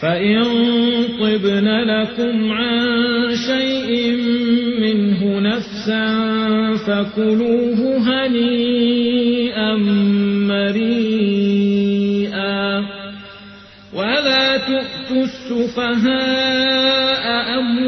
فإن طبن لكم عن شيء منه نفسا فكلوه هنيئا مريئا ولا تؤتوا السفهاء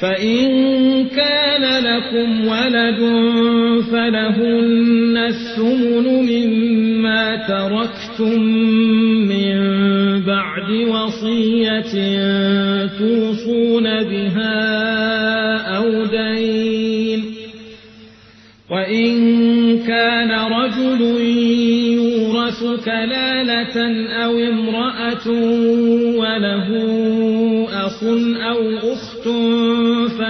فإن كان لكم ولد فلهن الثمن مما تركتم من بعد وصية توصون بها أو دين وإن كان رجل يورث كلالة أو امرأة وله أخ أو أخت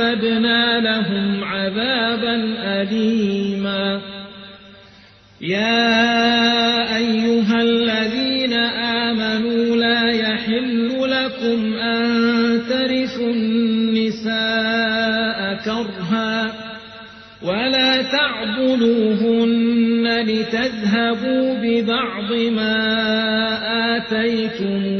أعتدنا لهم عذابا أليما. يا أيها الذين آمنوا لا يحل لكم أن ترثوا النساء كرها ولا تعبدوهن لتذهبوا ببعض ما آتيتموهن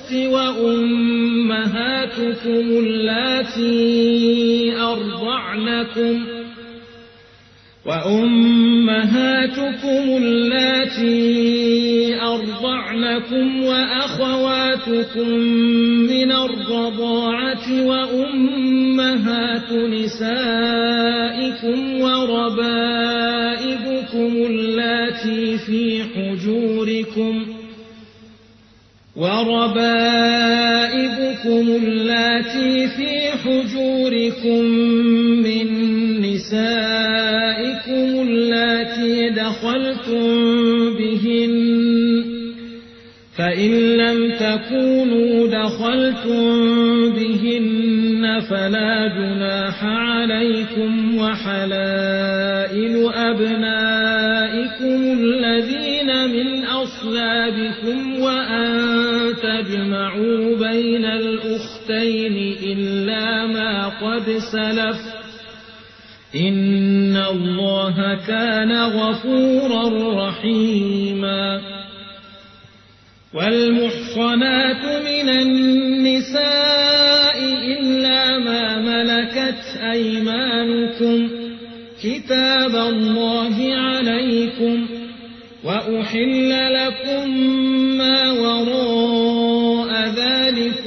وأمهاتكم اللاتي أرضعنكم وأمهاتكم اللاتي أرضعنكم وأخواتكم من الرضاعة وأمهات نسائكم وربائبكم وربائبكم اللاتي في حجوركم من نسائكم اللاتي دخلتم بهن فإن لم تكونوا دخلتم بهن فلا جناح عليكم وحلائل أبنائكم الذين من أصلابكم بين الأختين إلا ما قد سلف. إن الله كان غفورا رحيما. والمحصنات من النساء إلا ما ملكت أيمانكم. كتاب الله عليكم. وأحل لكم ما وراء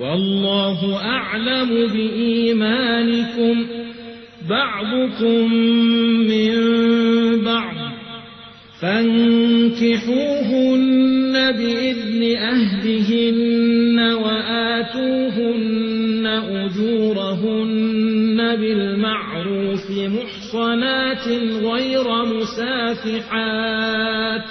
والله أعلم بإيمانكم. بعضكم من بعض. فانكحوهن بإذن أهدهن وآتوهن أجورهن بالمعروف محصنات غير مسافحات.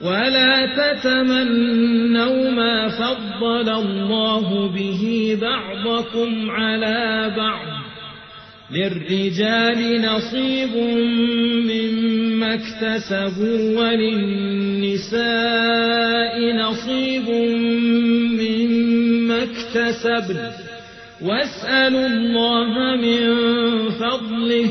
ولا تتمنوا ما فضل الله به بعضكم على بعض للرجال نصيب مما اكتسبوا وللنساء نصيب مما اكتسبن واسألوا الله من فضله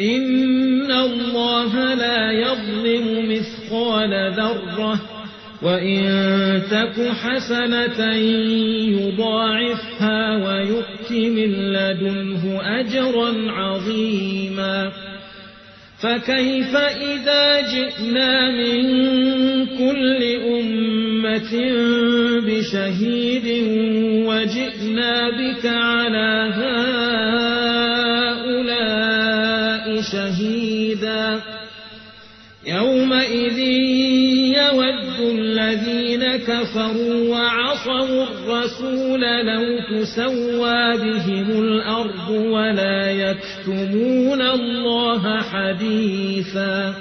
إن الله لا يظلم مثقال ذرة وإن تك حسنة يضاعفها ويؤت من لدنه أجرا عظيما فكيف إذا جئنا من كل أمة بشهيد وجئنا بك على هؤلاء الذين كفروا وعصوا الرسول لو تسوى بهم الأرض ولا يكتمون الله حديثا.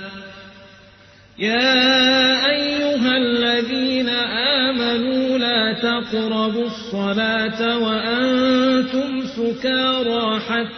يا أيها الذين آمنوا لا تقربوا الصلاة وأنتم سكارى حتى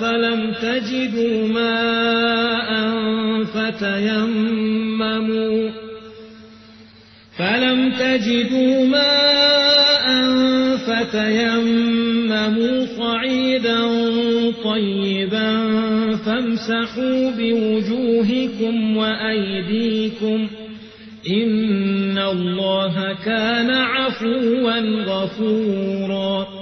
فلم تجدوا ماء فتيمموا فلم تجدوا ماء فتيمموا صعيدا طيبا فامسحوا بوجوهكم وأيديكم إن الله كان عفوا غفورا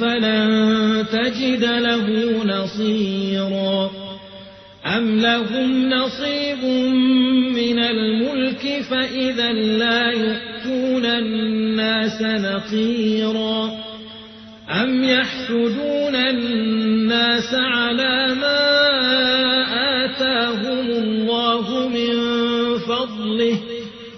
فلن تجد له نصيرا. أم لهم نصيب من الملك فإذا لا يؤتون الناس نقيرا. أم يحسدون الناس على ما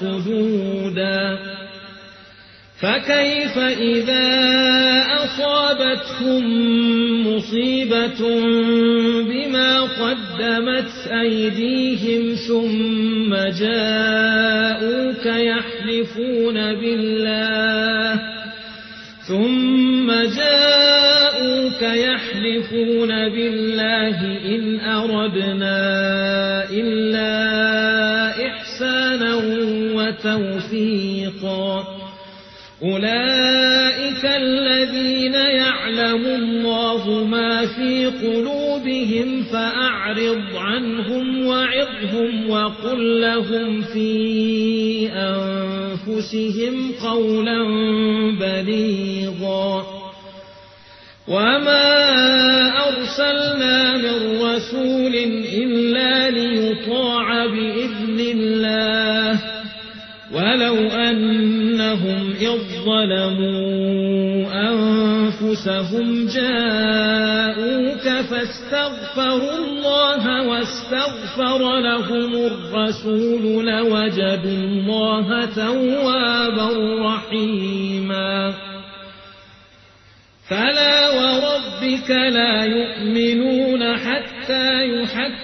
صدودا. فكيف إذا أصابتهم مصيبة بما قدمت أيديهم ثم جاءوك يحلفون بالله ثم جاءوك يحلفون بالله إن أردنا وتوفيقا أولئك الذين يعلم الله ما في قلوبهم فأعرض عنهم وعظهم وقل لهم في أنفسهم قولا بليغا. وما أرسلنا من رسول إلا أنهم إذ ظلموا أنفسهم جاءوك فاستغفروا الله واستغفر لهم الرسول لوجدوا الله توابا رحيما. فلا وربك لا يؤمنون حتى يحكموك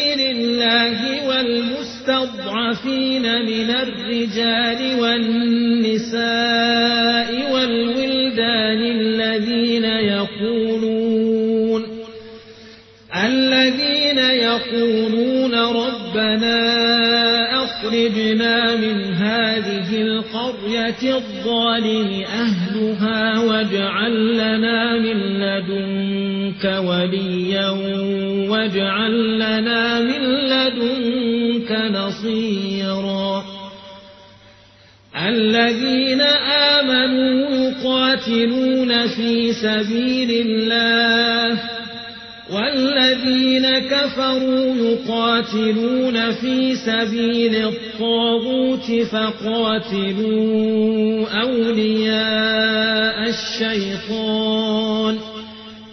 الله والمستضعفين من الرجال والنساء والولدان الذين يقولون الذين يقولون ربنا أخرجنا من هذه القرية الظالم أهلها واجعل لنا من لدنك وليا واجعل لنا من لدنك نصيرا. الذين آمنوا يقاتلون في سبيل الله والذين كفروا يقاتلون في سبيل الطاغوت فقاتلوا أولياء الشيطان.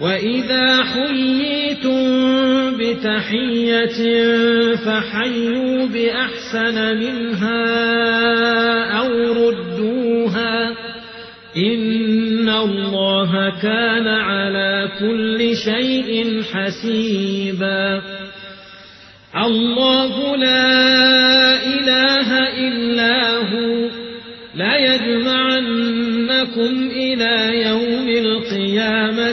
وإذا حييتم بتحية فحيوا بأحسن منها أو ردوها إن الله كان على كل شيء حسيبا الله لا إله إلا هو لا يجمعنكم إلى يوم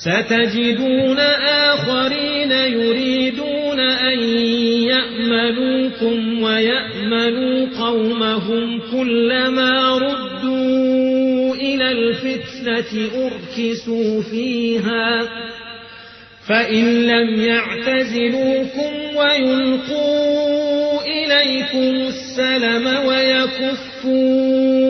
ستجدون آخرين يريدون أن يأمنوكم ويأمنوا قومهم كلما ردوا إلى الفتنة أركسوا فيها فإن لم يعتزلوكم ويلقوا إليكم السلم ويكفوا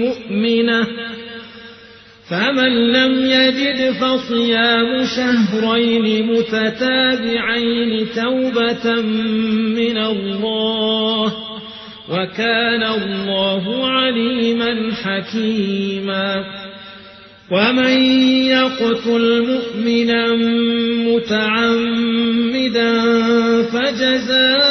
فمن لم يجد فصيام شهرين متتابعين توبة من الله وكان الله عليما حكيما. ومن يقتل مؤمنا متعمدا فجزاؤه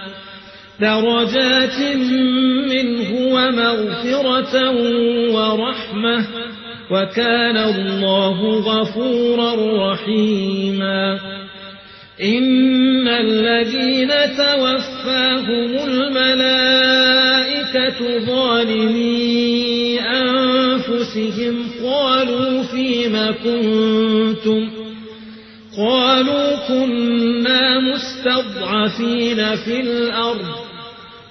درجات منه ومغفرة ورحمة وكان الله غفورا رحيما. إن الذين توفاهم الملائكة ظالمي أنفسهم قالوا فيم كنتم؟ قالوا كنا مستضعفين في الأرض.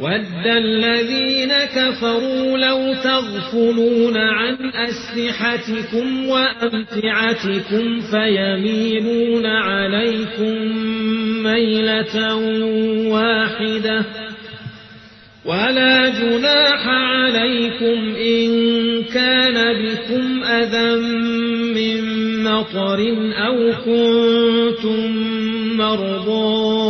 ود الذين كفروا لو تغفلون عن أسلحتكم وأمتعتكم فيميلون عليكم ميلة واحدة ولا جناح عليكم إن كان بكم أذى من مطر أو كنتم مرضى أن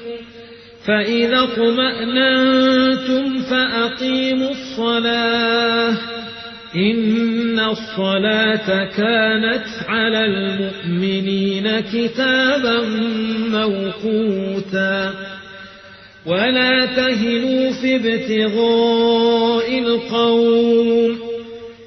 فإذا اطمأننتم فأقيموا الصلاة. إن الصلاة كانت على المؤمنين كتابا موقوتا. ولا تهنوا في ابتغاء القوم.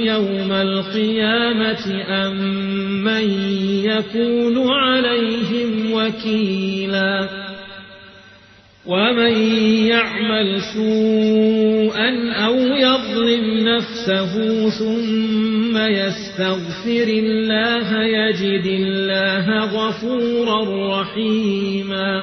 يوم القيامة أم من يكون عليهم وكيلا ومن يعمل سوءا أو يظلم نفسه ثم يستغفر الله يجد الله غفورا رحيما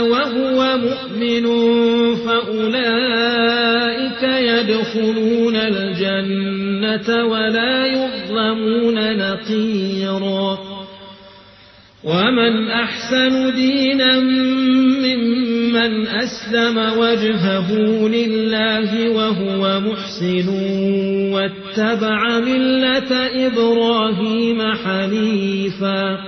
وهو مؤمن فأولئك يدخلون الجنة ولا يظلمون نقيرا ومن أحسن دينا ممن أسلم وجهه لله وهو محسن واتبع ملة إبراهيم حنيفا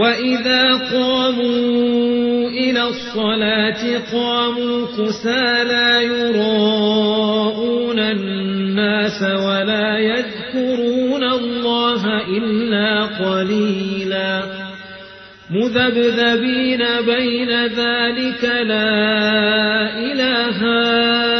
وإذا قاموا إلى الصلاة قاموا كسالى يراءون الناس ولا يذكرون الله إلا قليلاً مذبذبين بين ذلك لا إله هؤلاء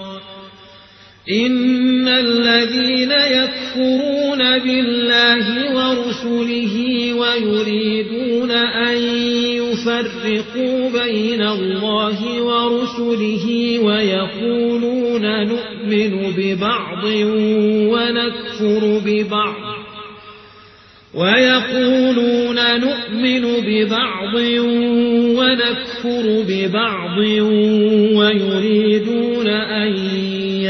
إن الذين يكفرون بالله ورسله ويريدون أن يفرقوا بين الله ورسله ويقولون نؤمن ببعض ونكفر ببعض ويقولون نؤمن ببعض ونكفر ببعض ويريدون أن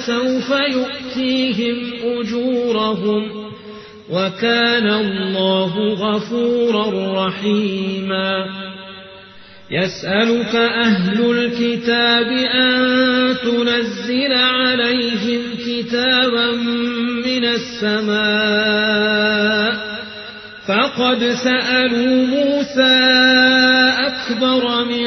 فسوف يؤتيهم أجورهم وكان الله غفورا رحيما. يسألك أهل الكتاب أن تنزل عليهم كتابا من السماء. فقد سألوا موسى أكبر من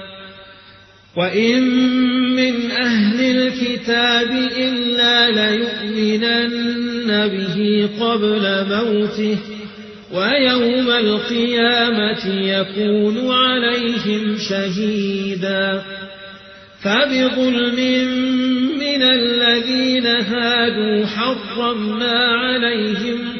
وإن من أهل الكتاب إلا ليؤمنن به قبل موته ويوم القيامة يكون عليهم شهيدا فبظلم من الذين هادوا حرمنا عليهم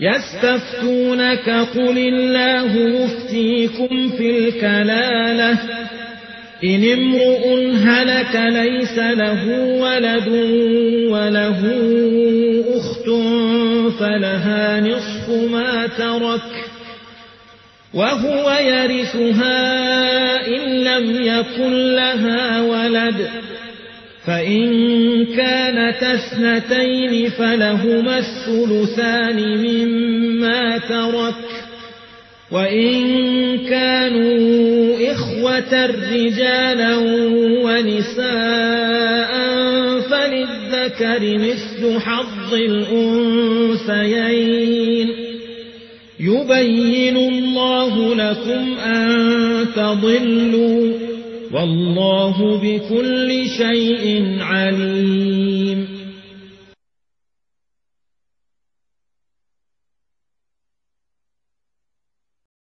يستفتونك قل الله يفتيكم في الكلالة. إن امرؤ هلك ليس له ولد وله أخت فلها نصف ما ترك وهو يرثها إن لم يكن لها ولد. فإن كانت اثنتين فلهما الثلثان مما ترك. وإن كانوا إخوة رجالا ونساء فللذكر مثل حظ الأنثيين. يبين الله لكم أن تضلوا. والله بكل شيء عليم.